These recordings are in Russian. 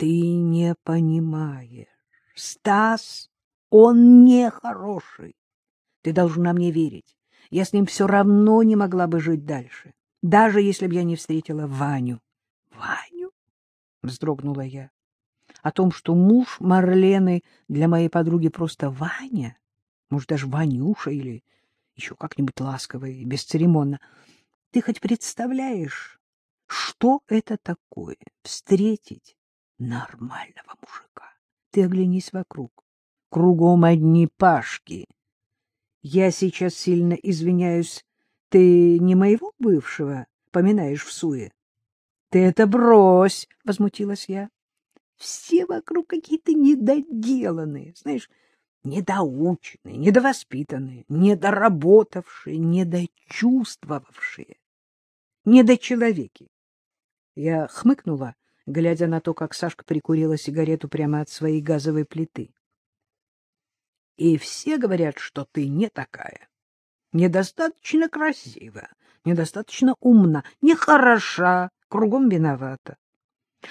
Ты не понимаешь. Стас, он нехороший. Ты должна мне верить. Я с ним все равно не могла бы жить дальше, даже если бы я не встретила Ваню. — Ваню? — вздрогнула я. О том, что муж Марлены для моей подруги просто Ваня, может, даже Ванюша или еще как-нибудь ласково и бесцеремонно. Ты хоть представляешь, что это такое — встретить нормального мужика? Ты оглянись вокруг. Кругом одни пашки. Я сейчас сильно извиняюсь. Ты не моего бывшего поминаешь в суе? — Ты это брось! — возмутилась я. — Все вокруг какие-то недоделанные, знаешь, недоученные, недовоспитанные, недоработавшие, недочувствовавшие, недочеловеки. Я хмыкнула, глядя на то, как Сашка прикурила сигарету прямо от своей газовой плиты. И все говорят, что ты не такая. Недостаточно красива, недостаточно умна, нехороша, кругом виновата.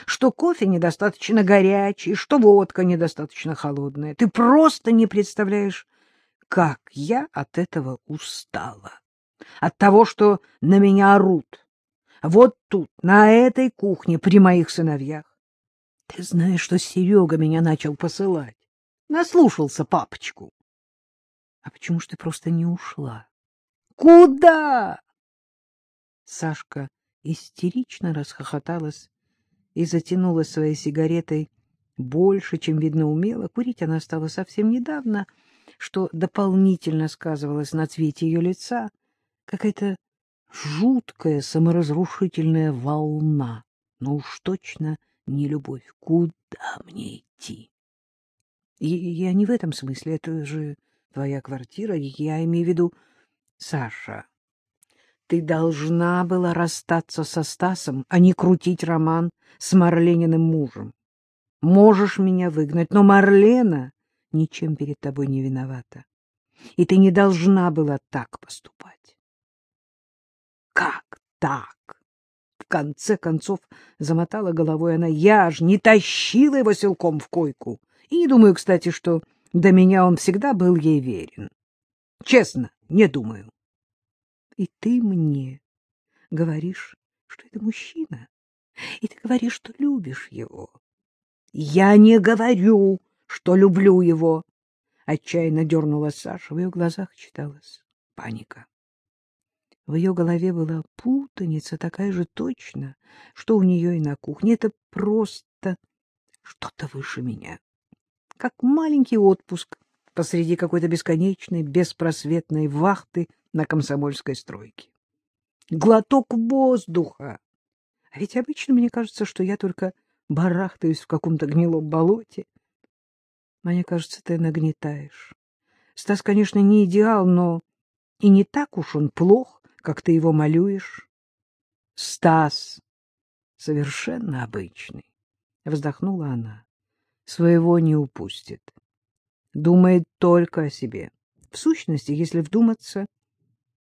Что кофе недостаточно горячий, что водка недостаточно холодная. Ты просто не представляешь, как я от этого устала. От того, что на меня орут. Вот тут, на этой кухне, при моих сыновьях. Ты знаешь, что Серега меня начал посылать. Наслушался папочку. А почему ж ты просто не ушла? Куда? Сашка истерично расхохоталась и затянула своей сигаретой больше, чем видно умела. Курить она стала совсем недавно, что дополнительно сказывалось на цвете ее лица. Какая-то жуткая саморазрушительная волна, но уж точно не любовь. Куда мне идти? Я не в этом смысле, это же твоя квартира, я имею в виду... Саша, ты должна была расстаться со Стасом, а не крутить роман с Марлениным мужем. Можешь меня выгнать, но Марлена ничем перед тобой не виновата. И ты не должна была так поступать. Как так? В конце концов замотала головой она. Я ж не тащила его силком в койку. И не думаю, кстати, что до меня он всегда был ей верен. Честно, не думаю. И ты мне говоришь, что это мужчина, и ты говоришь, что любишь его. Я не говорю, что люблю его. Отчаянно дернула Саша. В ее глазах читалась паника. В ее голове была путаница такая же точно, что у нее и на кухне. Это просто что-то выше меня как маленький отпуск посреди какой-то бесконечной, беспросветной вахты на комсомольской стройке. Глоток воздуха. А ведь обычно мне кажется, что я только барахтаюсь в каком-то гнилом болоте. Мне кажется, ты нагнетаешь. Стас, конечно, не идеал, но и не так уж он плох, как ты его малюешь. Стас совершенно обычный, — вздохнула она своего не упустит. Думает только о себе. В сущности, если вдуматься,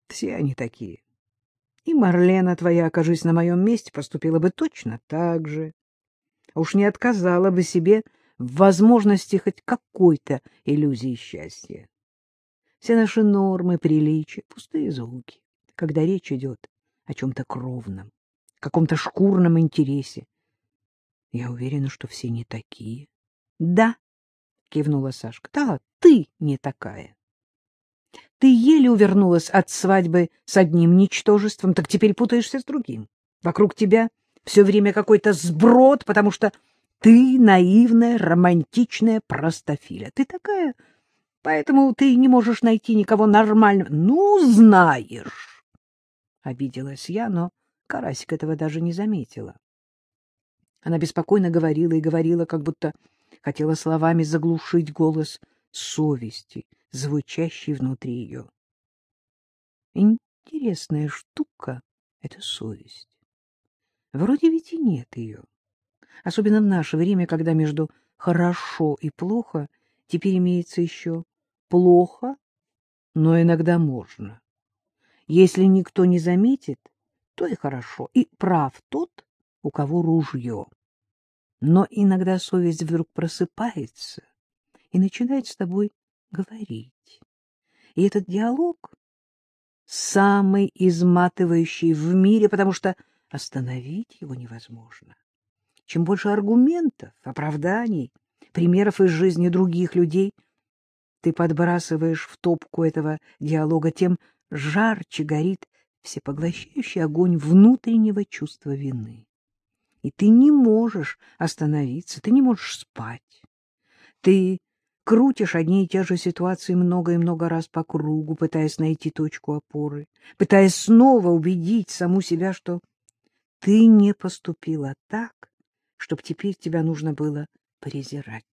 все они такие. И Марлена твоя, окажись на моем месте, поступила бы точно так же. Уж не отказала бы себе в возможности хоть какой-то иллюзии счастья. Все наши нормы, приличия — пустые звуки, когда речь идет о чем-то кровном, каком-то шкурном интересе. Я уверена, что все не такие. — Да, — кивнула Сашка, — да, ты не такая. Ты еле увернулась от свадьбы с одним ничтожеством, так теперь путаешься с другим. Вокруг тебя все время какой-то сброд, потому что ты наивная, романтичная простофиля. Ты такая, поэтому ты не можешь найти никого нормального. Ну, знаешь. Обиделась я, но Карасик этого даже не заметила. Она беспокойно говорила и говорила, как будто хотела словами заглушить голос совести, звучащий внутри ее. Интересная штука — это совесть. Вроде ведь и нет ее. Особенно в наше время, когда между хорошо и плохо теперь имеется еще плохо, но иногда можно. Если никто не заметит, то и хорошо, и прав тот, у кого ружье. Но иногда совесть вдруг просыпается и начинает с тобой говорить. И этот диалог самый изматывающий в мире, потому что остановить его невозможно. Чем больше аргументов, оправданий, примеров из жизни других людей ты подбрасываешь в топку этого диалога, тем жарче горит всепоглощающий огонь внутреннего чувства вины. И ты не можешь остановиться, ты не можешь спать. Ты крутишь одни и те же ситуации много и много раз по кругу, пытаясь найти точку опоры, пытаясь снова убедить саму себя, что ты не поступила так, чтобы теперь тебя нужно было презирать.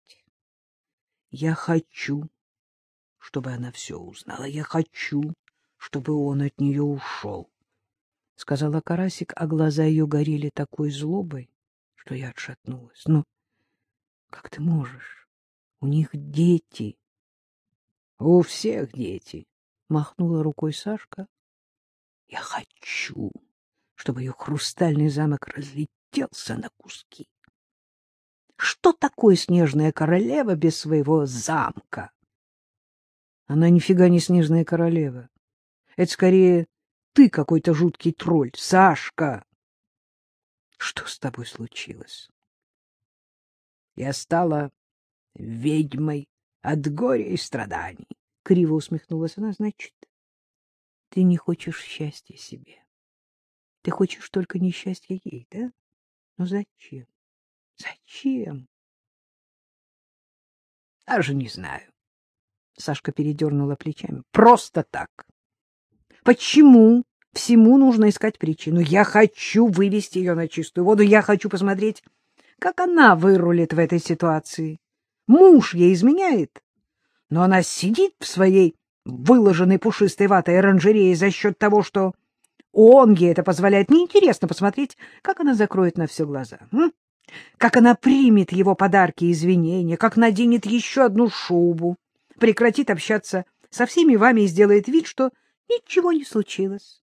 Я хочу, чтобы она все узнала. Я хочу, чтобы он от нее ушел. — сказала Карасик, а глаза ее горели такой злобой, что я отшатнулась. — Ну, как ты можешь? У них дети. — У всех дети, — махнула рукой Сашка. — Я хочу, чтобы ее хрустальный замок разлетелся на куски. Что такое снежная королева без своего замка? Она нифига не снежная королева. Это скорее ты какой-то жуткий тролль, Сашка. Что с тобой случилось? Я стала ведьмой от горя и страданий. Криво усмехнулась она. Значит, ты не хочешь счастья себе. Ты хочешь только несчастья ей, да? Но зачем? Зачем? Даже не знаю. Сашка передернула плечами. Просто так. Почему всему нужно искать причину? Я хочу вывести ее на чистую воду. Я хочу посмотреть, как она вырулит в этой ситуации. Муж ей изменяет, но она сидит в своей выложенной пушистой ватой оранжерее за счет того, что он ей это позволяет. Мне интересно посмотреть, как она закроет на все глаза. М? Как она примет его подарки и извинения, как наденет еще одну шубу, прекратит общаться со всеми вами и сделает вид, что ничего не случилось.